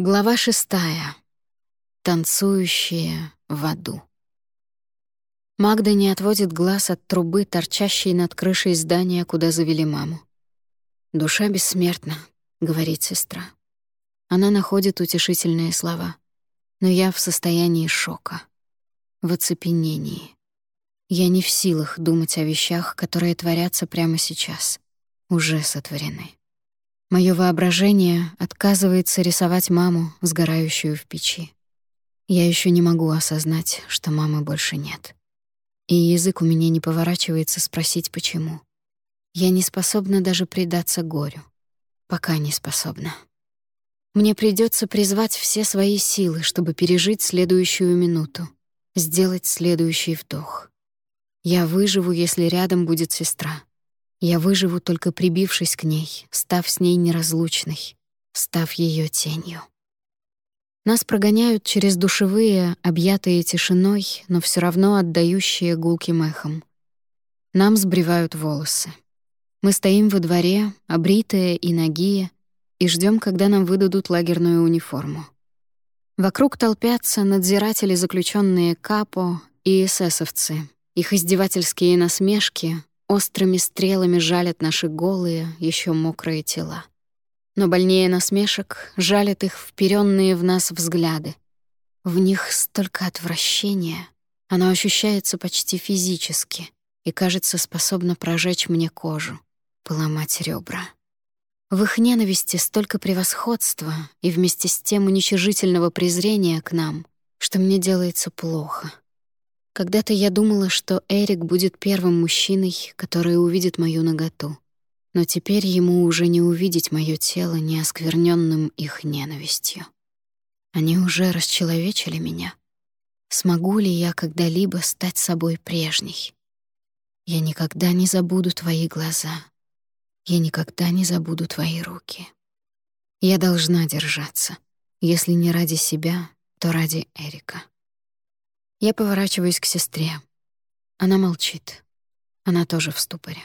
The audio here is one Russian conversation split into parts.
Глава шестая. Танцующие в аду. Магда не отводит глаз от трубы, торчащей над крышей здания, куда завели маму. «Душа бессмертна», — говорит сестра. Она находит утешительные слова. Но я в состоянии шока, в оцепенении. Я не в силах думать о вещах, которые творятся прямо сейчас, уже сотворены. Моё воображение отказывается рисовать маму, сгорающую в печи. Я ещё не могу осознать, что мамы больше нет. И язык у меня не поворачивается спросить, почему. Я не способна даже предаться горю. Пока не способна. Мне придётся призвать все свои силы, чтобы пережить следующую минуту, сделать следующий вдох. Я выживу, если рядом будет сестра. Я выживу, только прибившись к ней, став с ней неразлучной, став ее тенью. Нас прогоняют через душевые, объятые тишиной, но все равно отдающие гулким эхом. Нам сбривают волосы. Мы стоим во дворе, обритые и нагие, и ждем, когда нам выдадут лагерную униформу. Вокруг толпятся надзиратели, заключенные капо и эсэсовцы. Их издевательские насмешки, Острыми стрелами жалят наши голые, еще мокрые тела. Но больнее насмешек жалят их вперенные в нас взгляды. В них столько отвращения. Оно ощущается почти физически и, кажется, способно прожечь мне кожу, поломать ребра. В их ненависти столько превосходства и вместе с тем уничижительного презрения к нам, что мне делается плохо — когда-то я думала, что Эрик будет первым мужчиной, который увидит мою наготу. Но теперь ему уже не увидеть моё тело, не осквернённым их ненавистью. Они уже расчеловечили меня. Смогу ли я когда-либо стать собой прежней? Я никогда не забуду твои глаза. Я никогда не забуду твои руки. Я должна держаться. Если не ради себя, то ради Эрика. Я поворачиваюсь к сестре. Она молчит. Она тоже в ступоре.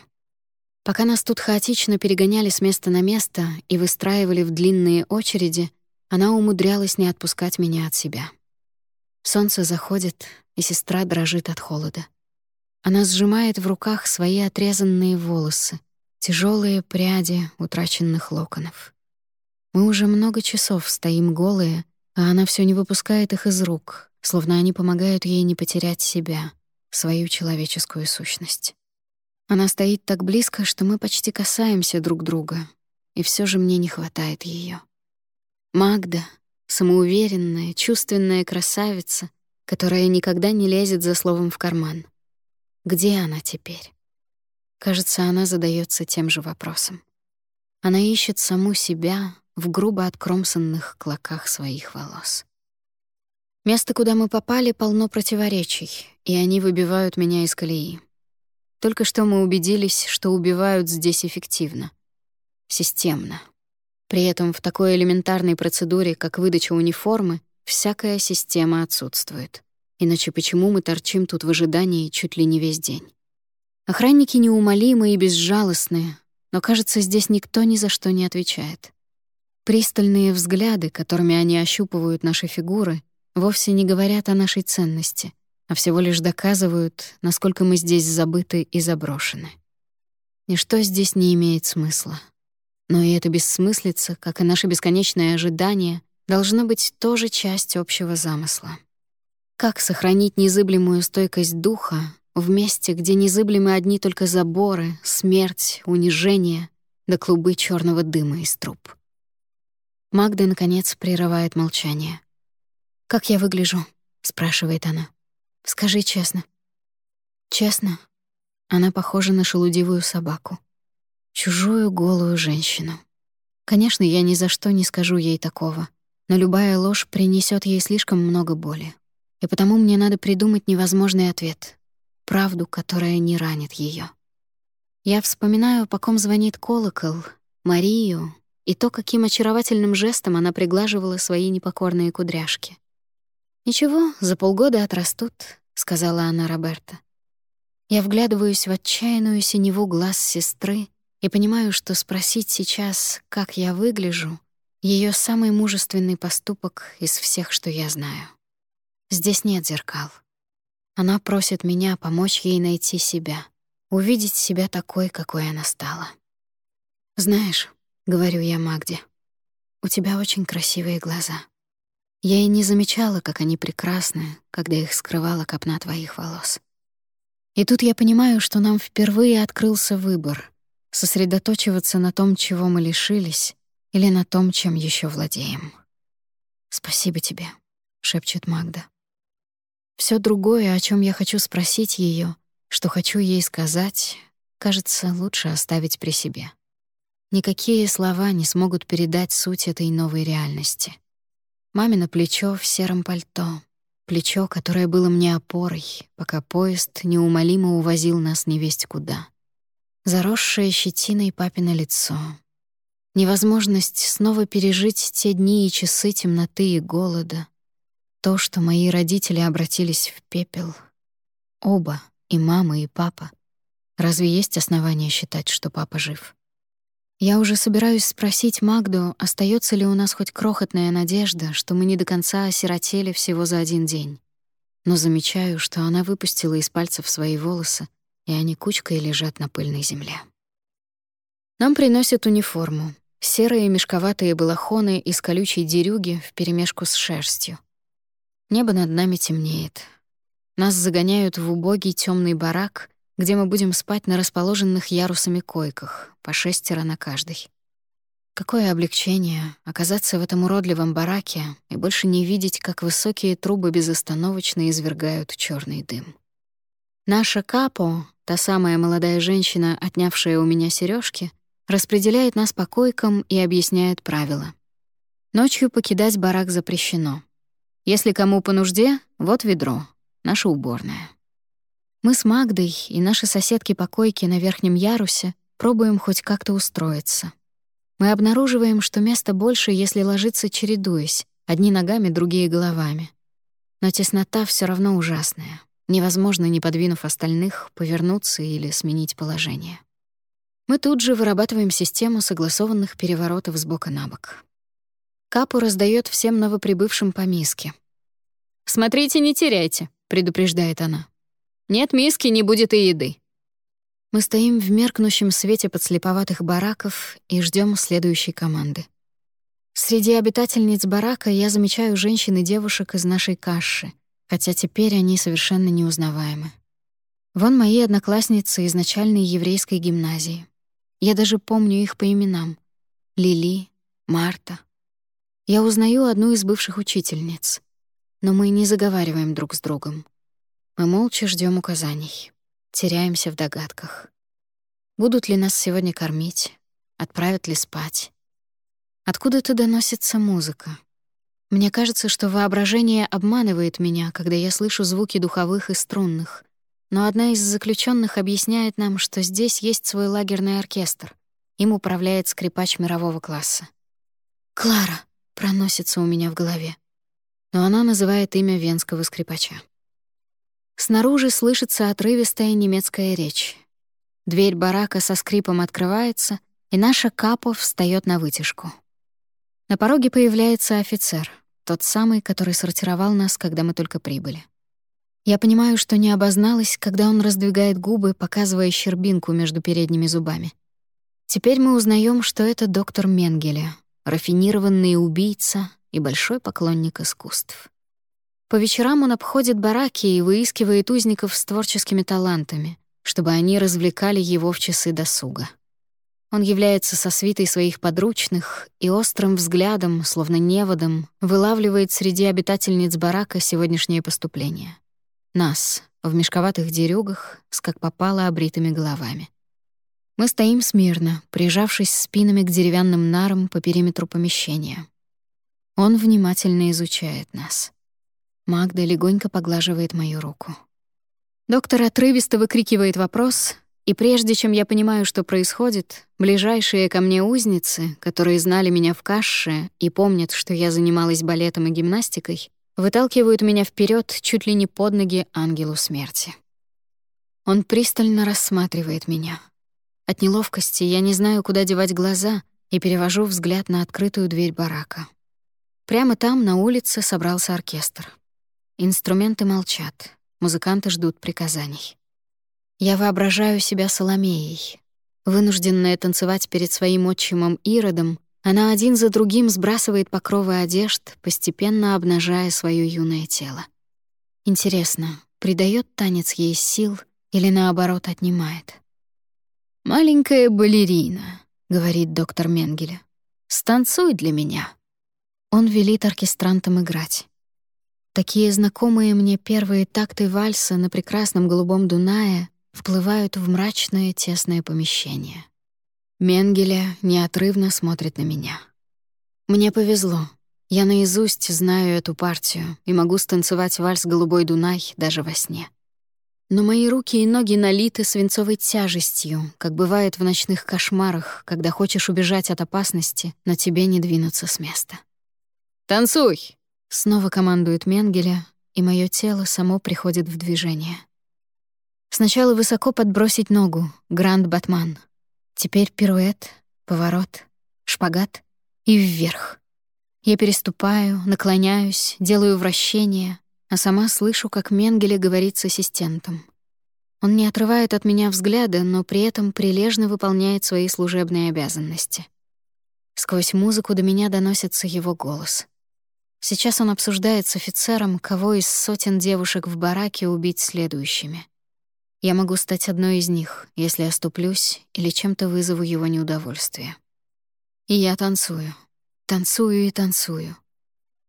Пока нас тут хаотично перегоняли с места на место и выстраивали в длинные очереди, она умудрялась не отпускать меня от себя. Солнце заходит, и сестра дрожит от холода. Она сжимает в руках свои отрезанные волосы, тяжелые пряди утраченных локонов. Мы уже много часов стоим голые, а она все не выпускает их из рук, словно они помогают ей не потерять себя, свою человеческую сущность. Она стоит так близко, что мы почти касаемся друг друга, и все же мне не хватает ее. Магда — самоуверенная, чувственная красавица, которая никогда не лезет за словом в карман. Где она теперь? Кажется, она задается тем же вопросом. Она ищет саму себя в грубо откромсанных клоках своих волос. Место, куда мы попали, полно противоречий, и они выбивают меня из колеи. Только что мы убедились, что убивают здесь эффективно. Системно. При этом в такой элементарной процедуре, как выдача униформы, всякая система отсутствует. Иначе почему мы торчим тут в ожидании чуть ли не весь день? Охранники неумолимы и безжалостные, но, кажется, здесь никто ни за что не отвечает. Пристальные взгляды, которыми они ощупывают наши фигуры, вовсе не говорят о нашей ценности, а всего лишь доказывают, насколько мы здесь забыты и заброшены. Ничто здесь не имеет смысла. Но и эта бессмыслица, как и наше бесконечное ожидание, должно быть тоже часть общего замысла. Как сохранить незыблемую стойкость духа в месте, где незыблемы одни только заборы, смерть, унижение да клубы черного дыма из труб? Магда, наконец, прерывает молчание. «Как я выгляжу?» — спрашивает она. «Скажи честно». «Честно?» Она похожа на шелудивую собаку. Чужую голую женщину. Конечно, я ни за что не скажу ей такого, но любая ложь принесет ей слишком много боли. И потому мне надо придумать невозможный ответ. Правду, которая не ранит ее. Я вспоминаю, по ком звонит колокол, Марию, и то, каким очаровательным жестом она приглаживала свои непокорные кудряшки. «Ничего, за полгода отрастут», — сказала она Роберта. Я вглядываюсь в отчаянную синеву глаз сестры и понимаю, что спросить сейчас, как я выгляжу, Ее самый мужественный поступок из всех, что я знаю. Здесь нет зеркал. Она просит меня помочь ей найти себя, увидеть себя такой, какой она стала. «Знаешь», — говорю я Магде, — «у тебя очень красивые глаза. Я и не замечала, как они прекрасны, когда их скрывала копна твоих волос. И тут я понимаю, что нам впервые открылся выбор — сосредоточиваться на том, чего мы лишились, или на том, чем еще владеем. «Спасибо тебе», — шепчет Магда. Все другое, о чем я хочу спросить ее, что хочу ей сказать, кажется, лучше оставить при себе. Никакие слова не смогут передать суть этой новой реальности. Мамино плечо в сером пальто, плечо, которое было мне опорой, пока поезд неумолимо увозил нас невесть куда. Заросшее щетиной папино лицо. Невозможность снова пережить те дни и часы темноты и голода. То, что мои родители обратились в пепел. Оба, и мама, и папа. Разве есть основания считать, что папа жив? Я уже собираюсь спросить Магду, остается ли у нас хоть крохотная надежда, что мы не до конца осиротели всего за один день. Но замечаю, что она выпустила из пальцев свои волосы, и они кучкой лежат на пыльной земле. Нам приносят униформу. Серые мешковатые балахоны из колючей дерюги вперемешку с шерстью. Небо над нами темнеет. Нас загоняют в убогий темный барак, где мы будем спать на расположенных ярусами койках, по шестеро на каждой. Какое облегчение оказаться в этом уродливом бараке и больше не видеть, как высокие трубы безостановочно извергают черный дым. Наша Капо, та самая молодая женщина, отнявшая у меня сережки, распределяет нас по койкам и объясняет правила. Ночью покидать барак запрещено. Если кому по нужде, вот ведро, наша уборная. Мы с Магдой и наши соседки по койке на верхнем ярусе пробуем хоть как-то устроиться. Мы обнаруживаем, что места больше, если ложиться чередуясь, одни ногами, другие головами. Но теснота все равно ужасная. Невозможно, не подвинув остальных, повернуться или сменить положение. Мы тут же вырабатываем систему согласованных переворотов с на бок. Капу раздает всем новоприбывшим по миске. «Смотрите, не теряйте», — предупреждает она. Нет миски, не будет и еды. Мы стоим в меркнущем свете подслеповатых бараков и ждем следующей команды. Среди обитательниц барака я замечаю женщин и девушек из нашей каши, хотя теперь они совершенно неузнаваемы. Вон мои одноклассницы из начальной еврейской гимназии. Я даже помню их по именам. Лили, Марта. Я узнаю одну из бывших учительниц. Но мы не заговариваем друг с другом. Мы молча ждем указаний, теряемся в догадках. Будут ли нас сегодня кормить, отправят ли спать. Откуда-то доносится музыка. Мне кажется, что воображение обманывает меня, когда я слышу звуки духовых и струнных. Но одна из заключенных объясняет нам, что здесь есть свой лагерный оркестр. Им управляет скрипач мирового класса. «Клара!» — проносится у меня в голове. Но она называет имя венского скрипача. Снаружи слышится отрывистая немецкая речь. Дверь барака со скрипом открывается, и наша Капо встаёт на вытяжку. На пороге появляется офицер, тот самый, который сортировал нас, когда мы только прибыли. Я понимаю, что не обозналась, когда он раздвигает губы, показывая щербинку между передними зубами. Теперь мы узнаем, что это доктор Менгеле, рафинированный убийца и большой поклонник искусств. По вечерам он обходит бараки и выискивает узников с творческими талантами, чтобы они развлекали его в часы досуга. Он является со свитой своих подручных и острым взглядом, словно неводом, вылавливает среди обитательниц барака сегодняшнее поступление. Нас, в мешковатых дерюгах, с как попало обритыми головами. Мы стоим смирно, прижавшись спинами к деревянным нарам по периметру помещения. Он внимательно изучает нас. Магда легонько поглаживает мою руку. Доктор отрывисто выкрикивает вопрос, и прежде чем я понимаю, что происходит, ближайшие ко мне узницы, которые знали меня в каше и помнят, что я занималась балетом и гимнастикой, выталкивают меня вперед чуть ли не под ноги ангелу смерти. Он пристально рассматривает меня. От неловкости я не знаю, куда девать глаза, и перевожу взгляд на открытую дверь барака. Прямо там, на улице, собрался оркестр. Инструменты молчат, музыканты ждут приказаний. Я воображаю себя Соломеей. Вынужденная танцевать перед своим отчимом Иродом, она один за другим сбрасывает покровы одежд, постепенно обнажая свое юное тело. Интересно, придает танец ей сил или, наоборот, отнимает? «Маленькая балерина», — говорит доктор Менгеле, — «станцуй для меня». Он велит оркестрантам играть. Такие знакомые мне первые такты вальса на прекрасном голубом Дунае вплывают в мрачное тесное помещение. Менгеле неотрывно смотрит на меня. Мне повезло. Я наизусть знаю эту партию и могу станцевать вальс «Голубой Дунай» даже во сне. Но мои руки и ноги налиты свинцовой тяжестью, как бывает в ночных кошмарах, когда хочешь убежать от опасности, но тебе не двинуться с места. «Танцуй!» — снова командует Менгеля, и мое тело само приходит в движение. Сначала высоко подбросить ногу, гранд батман. Теперь пируэт, поворот, шпагат и вверх. Я переступаю, наклоняюсь, делаю вращение, а сама слышу, как Менгеле говорит с ассистентом. Он не отрывает от меня взгляда, но при этом прилежно выполняет свои служебные обязанности. Сквозь музыку до меня доносится его голос. Сейчас он обсуждает с офицером, кого из сотен девушек в бараке убить следующими. Я могу стать одной из них, если оступлюсь или чем-то вызову его неудовольствие. И я танцую, танцую и танцую.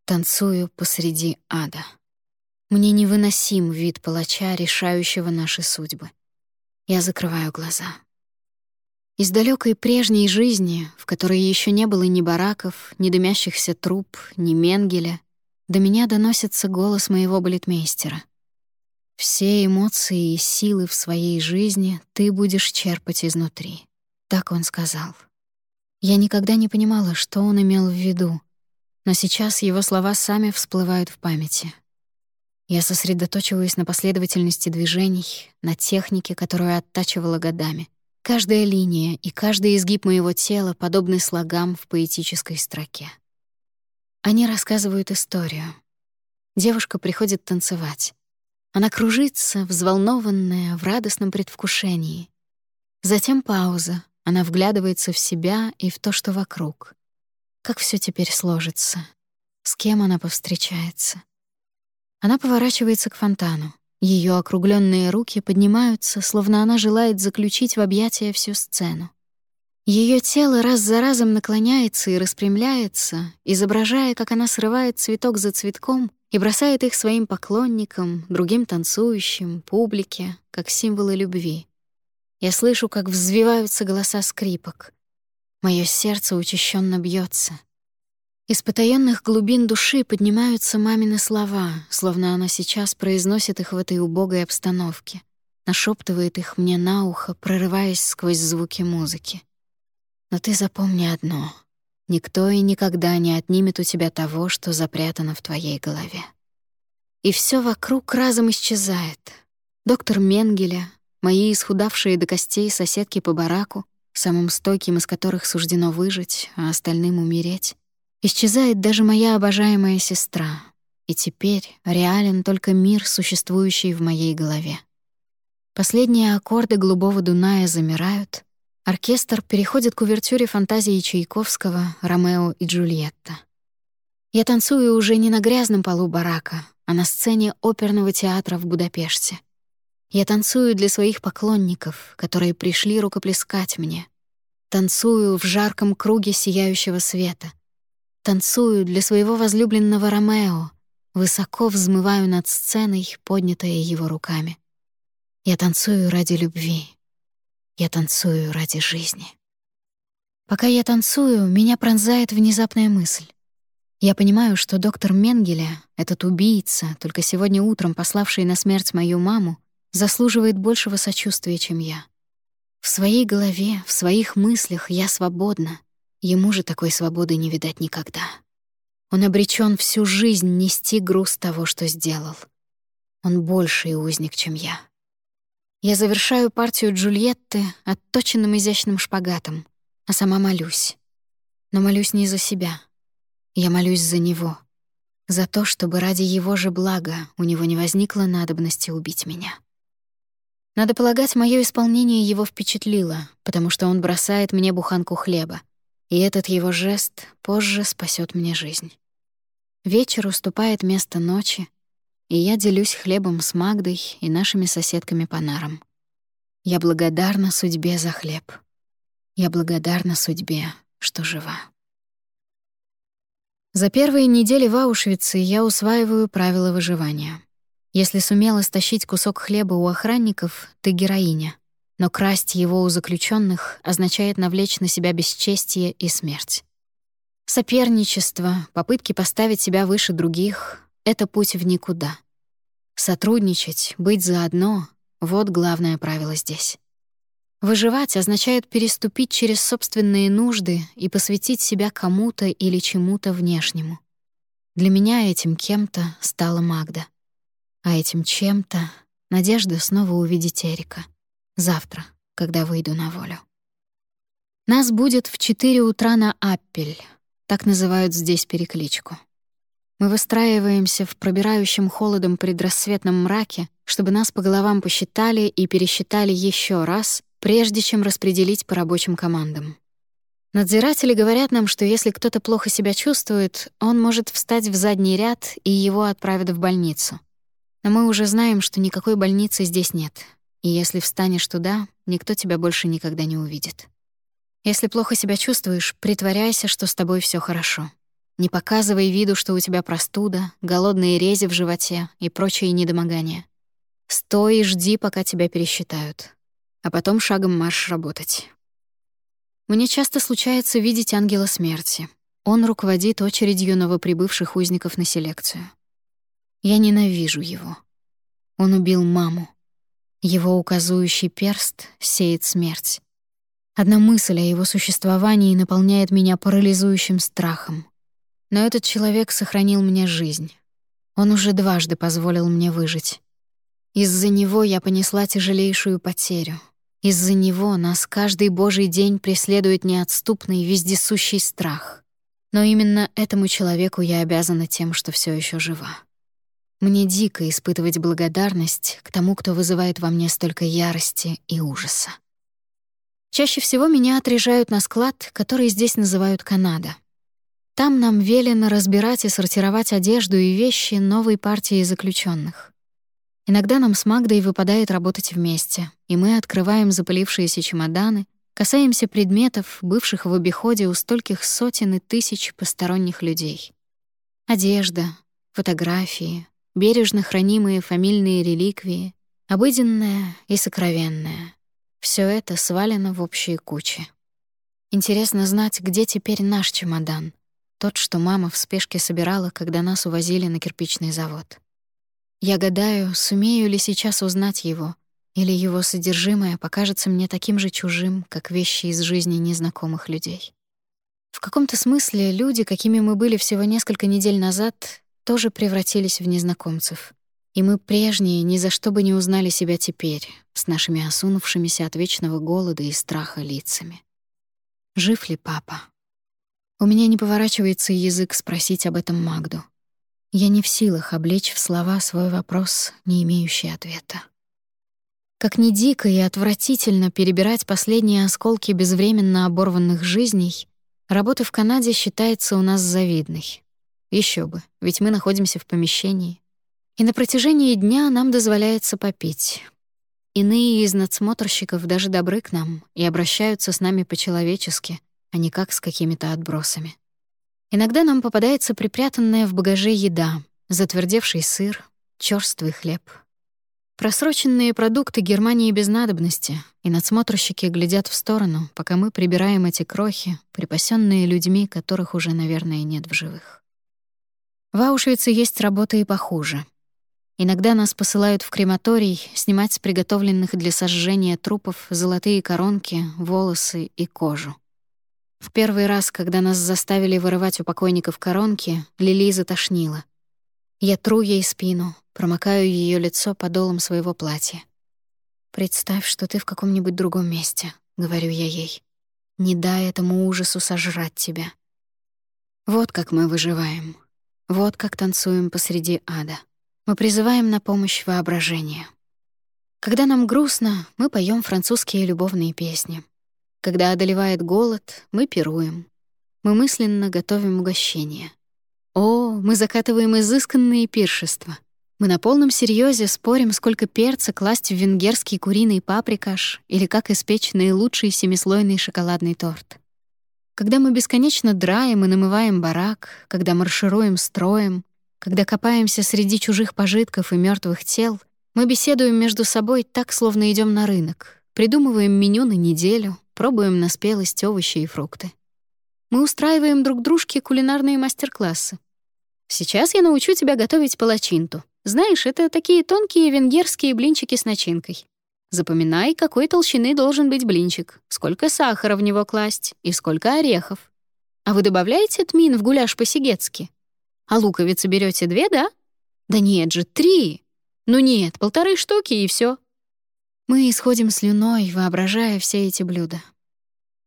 Танцую посреди ада. Мне невыносим вид палача, решающего наши судьбы. Я закрываю глаза. Из далекой прежней жизни, в которой еще не было ни бараков, ни дымящихся труб, ни Менгеля, до меня доносится голос моего балетмейстера. «Все эмоции и силы в своей жизни ты будешь черпать изнутри», — так он сказал. Я никогда не понимала, что он имел в виду, но сейчас его слова сами всплывают в памяти. Я сосредоточиваюсь на последовательности движений, на технике, которую оттачивала годами. Каждая линия и каждый изгиб моего тела подобны слогам в поэтической строке. Они рассказывают историю. Девушка приходит танцевать. Она кружится, взволнованная, в радостном предвкушении. Затем пауза. Она вглядывается в себя и в то, что вокруг. Как все теперь сложится? С кем она повстречается? Она поворачивается к фонтану. Ее округленные руки поднимаются, словно она желает заключить в объятия всю сцену. Ее тело раз за разом наклоняется и распрямляется, изображая, как она срывает цветок за цветком и бросает их своим поклонникам, другим танцующим, публике, как символы любви. Я слышу, как взвиваются голоса скрипок. Мое сердце учащенно бьется. Из потаённых глубин души поднимаются мамины слова, словно она сейчас произносит их в этой убогой обстановке, нашептывает их мне на ухо, прорываясь сквозь звуки музыки. Но ты запомни одно: никто и никогда не отнимет у тебя того, что запрятано в твоей голове. И все вокруг разом исчезает. Доктор Менгеля, мои исхудавшие до костей соседки по бараку, самым стойким из которых суждено выжить, а остальным умереть Исчезает даже моя обожаемая сестра, и теперь реален только мир, существующий в моей голове. Последние аккорды голубого Дуная замирают, оркестр переходит к увертюре фантазии Чайковского «Ромео и Джульетта». Я танцую уже не на грязном полу барака, а на сцене оперного театра в Будапеште. Я танцую для своих поклонников, которые пришли рукоплескать мне. Танцую в жарком круге сияющего света — Танцую для своего возлюбленного Ромео, высоко взмываю над сценой, поднятая его руками. Я танцую ради любви. Я танцую ради жизни. Пока я танцую, меня пронзает внезапная мысль. Я понимаю, что доктор Менгеля, этот убийца, только сегодня утром пославший на смерть мою маму, заслуживает большего сочувствия, чем я. В своей голове, в своих мыслях я свободна, Ему же такой свободы не видать никогда. Он обречен всю жизнь нести груз того, что сделал. Он больший узник, чем я. Я завершаю партию Джульетты отточенным изящным шпагатом, а сама молюсь. Но молюсь не за себя. Я молюсь за него. За то, чтобы ради его же блага у него не возникло надобности убить меня. Надо полагать, мое исполнение его впечатлило, потому что он бросает мне буханку хлеба, и этот его жест позже спасет мне жизнь. Вечер уступает место ночи, и я делюсь хлебом с Магдой и нашими соседками по нарам. Я благодарна судьбе за хлеб. Я благодарна судьбе, что жива. За первые недели в Аушвице я усваиваю правила выживания. Если сумела стащить кусок хлеба у охранников, ты героиня. Но красть его у заключенных означает навлечь на себя бесчестие и смерть. Соперничество, попытки поставить себя выше других — это путь в никуда. Сотрудничать, быть заодно — вот главное правило здесь. Выживать означает переступить через собственные нужды и посвятить себя кому-то или чему-то внешнему. Для меня этим кем-то стала Магда. А этим чем-то — надежда снова увидеть Эрика. Завтра, когда выйду на волю. Нас будет в 4 утра на Аппель, так называют здесь перекличку. Мы выстраиваемся в пробирающем холодом предрассветном мраке, чтобы нас по головам посчитали и пересчитали еще раз, прежде чем распределить по рабочим командам. Надзиратели говорят нам, что если кто-то плохо себя чувствует, он может встать в задний ряд, и его отправят в больницу. Но мы уже знаем, что никакой больницы здесь нет. И если встанешь туда, никто тебя больше никогда не увидит. Если плохо себя чувствуешь, притворяйся, что с тобой все хорошо. Не показывай виду, что у тебя простуда, голодные рези в животе и прочие недомогания. Стой и жди, пока тебя пересчитают. А потом шагом марш работать. Мне часто случается видеть ангела смерти. Он руководит очередью новоприбывших узников на селекцию. Я ненавижу его. Он убил маму. Его указующий перст сеет смерть. Одна мысль о его существовании наполняет меня парализующим страхом. Но этот человек сохранил мне жизнь. Он уже дважды позволил мне выжить. Из-за него я понесла тяжелейшую потерю. Из-за него нас каждый божий день преследует неотступный, вездесущий страх. Но именно этому человеку я обязана тем, что все еще жива. Мне дико испытывать благодарность к тому, кто вызывает во мне столько ярости и ужаса. Чаще всего меня отрежают на склад, который здесь называют Канада. Там нам велено разбирать и сортировать одежду и вещи новой партии заключенных. Иногда нам с Магдой выпадает работать вместе, и мы открываем запылившиеся чемоданы, касаемся предметов, бывших в обиходе у стольких сотен и тысяч посторонних людей. Одежда, фотографии, бережно хранимые фамильные реликвии, обыденное и сокровенное. Все это свалено в общие кучи. Интересно знать, где теперь наш чемодан, тот, что мама в спешке собирала, когда нас увозили на кирпичный завод. Я гадаю, сумею ли сейчас узнать его, или его содержимое покажется мне таким же чужим, как вещи из жизни незнакомых людей. В каком-то смысле люди, какими мы были всего несколько недель назад, тоже превратились в незнакомцев. И мы прежние ни за что бы не узнали себя теперь, с нашими осунувшимися от вечного голода и страха лицами. Жив ли папа? У меня не поворачивается язык спросить об этом Магду. Я не в силах облечь в слова свой вопрос, не имеющий ответа. Как ни дико и отвратительно перебирать последние осколки безвременно оборванных жизней, работа в Канаде считается у нас завидной. Еще бы, ведь мы находимся в помещении. И на протяжении дня нам дозволяется попить. Иные из надсмотрщиков даже добры к нам и обращаются с нами по-человечески, а не как с какими-то отбросами. Иногда нам попадается припрятанная в багаже еда, затвердевший сыр, чёрствый хлеб. Просроченные продукты Германии без надобности, и надсмотрщики глядят в сторону, пока мы прибираем эти крохи, припасенные людьми, которых уже, наверное, нет в живых. В Аушвице есть работа и похуже. Иногда нас посылают в крематорий снимать с приготовленных для сожжения трупов золотые коронки, волосы и кожу. В первый раз, когда нас заставили вырывать у покойников коронки, Лили затошнила. Я тру ей спину, промокаю ее лицо подолом своего платья. «Представь, что ты в каком-нибудь другом месте», — говорю я ей. «Не дай этому ужасу сожрать тебя. Вот как мы выживаем. Вот как танцуем посреди ада. Мы призываем на помощь воображение. Когда нам грустно, мы поем французские любовные песни. Когда одолевает голод, мы пируем. Мы мысленно готовим угощения. О, мы закатываем изысканные пиршества. Мы на полном серьезе спорим, сколько перца класть в венгерский куриный паприкаш или как испечь наилучший семислойный шоколадный торт. Когда мы бесконечно драем и намываем барак, когда маршируем строем, когда копаемся среди чужих пожитков и мертвых тел, мы беседуем между собой так, словно идем на рынок, придумываем меню на неделю, пробуем на спелость овощи и фрукты. Мы устраиваем друг дружке кулинарные мастер-классы. Сейчас я научу тебя готовить палачинту. Знаешь, это такие тонкие венгерские блинчики с начинкой. Запоминай, какой толщины должен быть блинчик, сколько сахара в него класть и сколько орехов. А вы добавляете тмин в гуляш по-сигетски? А луковицы берете две, да? Да нет же, три. Ну нет, полторы штуки и все. Мы исходим слюной, воображая все эти блюда.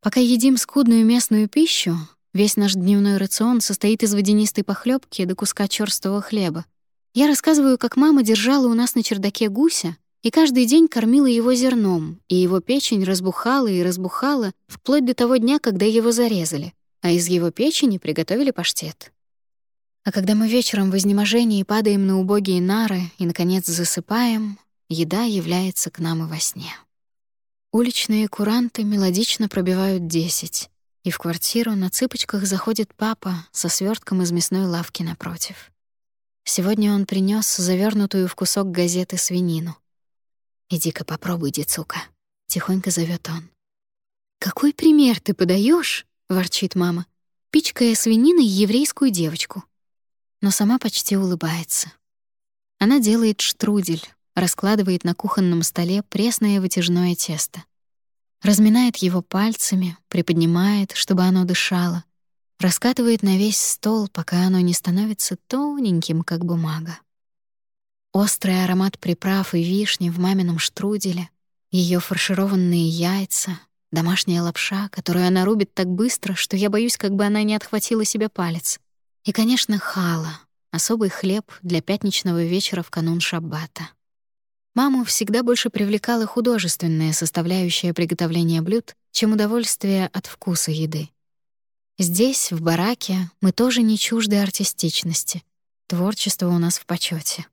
Пока едим скудную местную пищу, весь наш дневной рацион состоит из водянистой похлебки до куска черствого хлеба. Я рассказываю, как мама держала у нас на чердаке гуся и каждый день кормила его зерном, и его печень разбухала и разбухала вплоть до того дня, когда его зарезали, а из его печени приготовили паштет. А когда мы вечером в изнеможении падаем на убогие нары и, наконец, засыпаем, еда является к нам и во сне. Уличные куранты мелодично пробивают десять, и в квартиру на цыпочках заходит папа со свертком из мясной лавки напротив. Сегодня он принес завернутую в кусок газеты свинину. «Иди-ка попробуй, Дицука», — тихонько зовет он. «Какой пример ты подаешь? ворчит мама, пичкая свининой еврейскую девочку но сама почти улыбается. Она делает штрудель, раскладывает на кухонном столе пресное вытяжное тесто. Разминает его пальцами, приподнимает, чтобы оно дышало, раскатывает на весь стол, пока оно не становится тоненьким, как бумага. Острый аромат приправ и вишни в мамином штруделе, ее фаршированные яйца, домашняя лапша, которую она рубит так быстро, что я боюсь, как бы она не отхватила себе палец. И, конечно, хала — особый хлеб для пятничного вечера в канун шаббата. Маму всегда больше привлекала художественная составляющая приготовления блюд, чем удовольствие от вкуса еды. Здесь, в бараке, мы тоже не чужды артистичности. Творчество у нас в почете.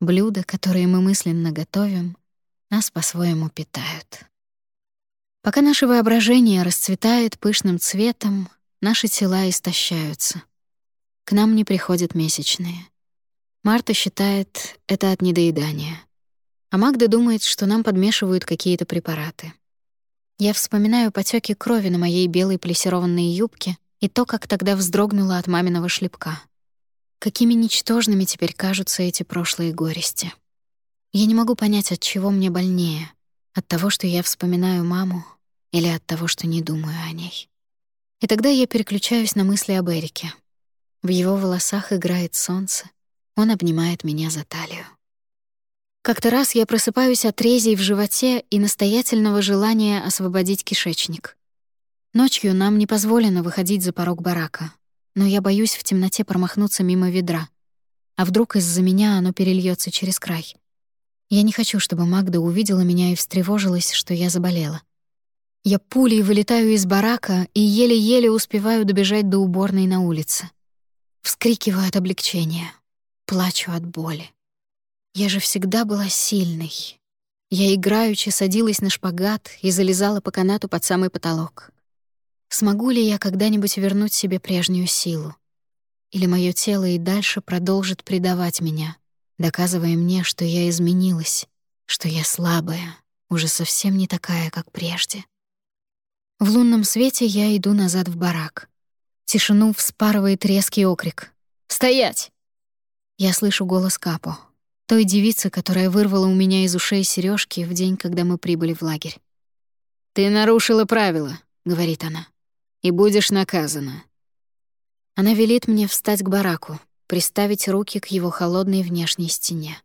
Блюда, которые мы мысленно готовим, нас по-своему питают. Пока наше воображение расцветает пышным цветом, наши тела истощаются. К нам не приходят месячные. Марта считает это от недоедания. А Магда думает, что нам подмешивают какие-то препараты. Я вспоминаю потеки крови на моей белой плессированной юбке и то, как тогда вздрогнула от маминого шлепка. Какими ничтожными теперь кажутся эти прошлые горести. Я не могу понять, от чего мне больнее — от того, что я вспоминаю маму, или от того, что не думаю о ней. И тогда я переключаюсь на мысли об Эрике — в его волосах играет солнце. Он обнимает меня за талию. Как-то раз я просыпаюсь от резей в животе и настоятельного желания освободить кишечник. Ночью нам не позволено выходить за порог барака, но я боюсь в темноте промахнуться мимо ведра. А вдруг из-за меня оно перельется через край? Я не хочу, чтобы Магда увидела меня и встревожилась, что я заболела. Я пулей вылетаю из барака и еле-еле успеваю добежать до уборной на улице. Вскрикиваю от облегчения, плачу от боли. Я же всегда была сильной. Я играючи садилась на шпагат и залезала по канату под самый потолок. Смогу ли я когда-нибудь вернуть себе прежнюю силу? Или мое тело и дальше продолжит предавать меня, доказывая мне, что я изменилась, что я слабая, уже совсем не такая, как прежде? В лунном свете я иду назад в барак. Тишину вспарывает резкий окрик. «Стоять!» Я слышу голос Капо, той девицы, которая вырвала у меня из ушей сережки в день, когда мы прибыли в лагерь. «Ты нарушила правила», — говорит она, — «и будешь наказана». Она велит мне встать к бараку, приставить руки к его холодной внешней стене.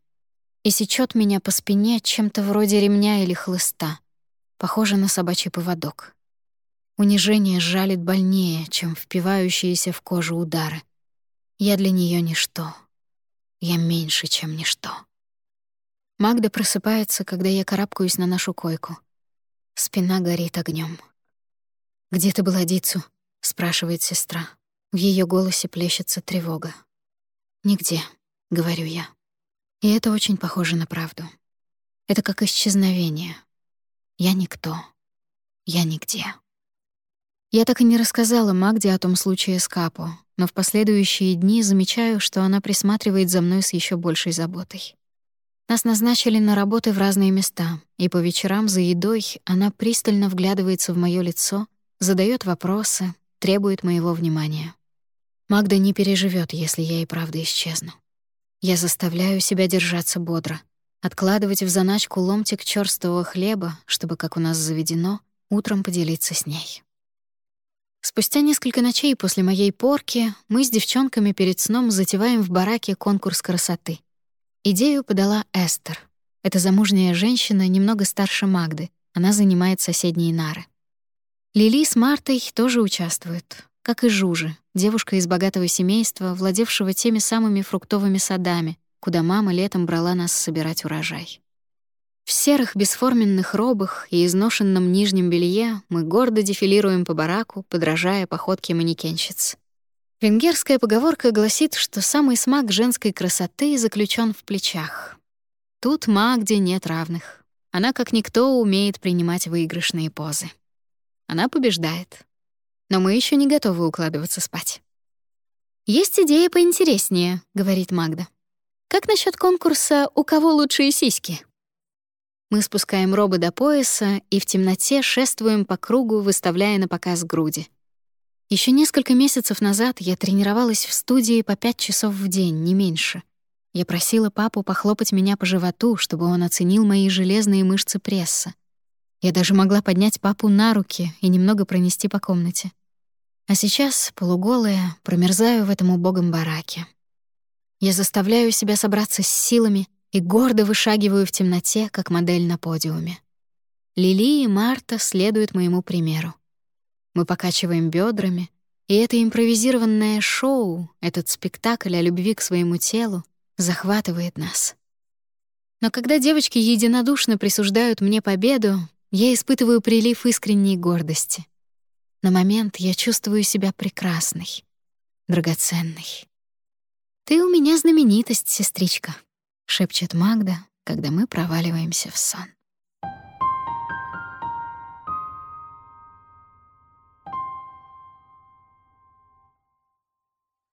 И сечет меня по спине чем-то вроде ремня или хлыста, похоже на собачий поводок. Унижение жалит больнее, чем впивающиеся в кожу удары. Я для нее ничто. Я меньше, чем ничто. Магда просыпается, когда я карабкаюсь на нашу койку. Спина горит огнем. «Где ты была, Дицу?» — спрашивает сестра. В ее голосе плещется тревога. «Нигде», — говорю я. И это очень похоже на правду. Это как исчезновение. Я никто. Я нигде. Я так и не рассказала Магде о том случае с Капо, но в последующие дни замечаю, что она присматривает за мной с еще большей заботой. Нас назначили на работы в разные места, и по вечерам за едой она пристально вглядывается в моё лицо, задает вопросы, требует моего внимания. Магда не переживет, если я и правда исчезну. Я заставляю себя держаться бодро, откладывать в заначку ломтик чёрстого хлеба, чтобы, как у нас заведено, утром поделиться с ней. Спустя несколько ночей после моей порки мы с девчонками перед сном затеваем в бараке конкурс красоты. Идею подала Эстер. Это замужняя женщина, немного старше Магды. Она занимает соседние нары. Лили с Мартой тоже участвуют, как и Жужи, девушка из богатого семейства, владевшего теми самыми фруктовыми садами, куда мама летом брала нас собирать урожай. В серых бесформенных робах и изношенном нижнем белье мы гордо дефилируем по бараку, подражая походке манекенщиц. Венгерская поговорка гласит, что самый смак женской красоты заключен в плечах. Тут Магде нет равных. Она, как никто, умеет принимать выигрышные позы. Она побеждает. Но мы еще не готовы укладываться спать. «Есть идея поинтереснее», — говорит Магда. «Как насчет конкурса «У кого лучшие сиськи»?» Мы спускаем робы до пояса и в темноте шествуем по кругу, выставляя на показ груди. Еще несколько месяцев назад я тренировалась в студии по пять часов в день, не меньше. Я просила папу похлопать меня по животу, чтобы он оценил мои железные мышцы пресса. Я даже могла поднять папу на руки и немного пронести по комнате. А сейчас, полуголая, промерзаю в этом убогом бараке. Я заставляю себя собраться с силами и гордо вышагиваю в темноте, как модель на подиуме. Лили и Марта следуют моему примеру. Мы покачиваем бедрами, и это импровизированное шоу, этот спектакль о любви к своему телу захватывает нас. Но когда девочки единодушно присуждают мне победу, я испытываю прилив искренней гордости. На момент я чувствую себя прекрасной, драгоценной. «Ты у меня знаменитость, сестричка», — шепчет Магда, когда мы проваливаемся в сон.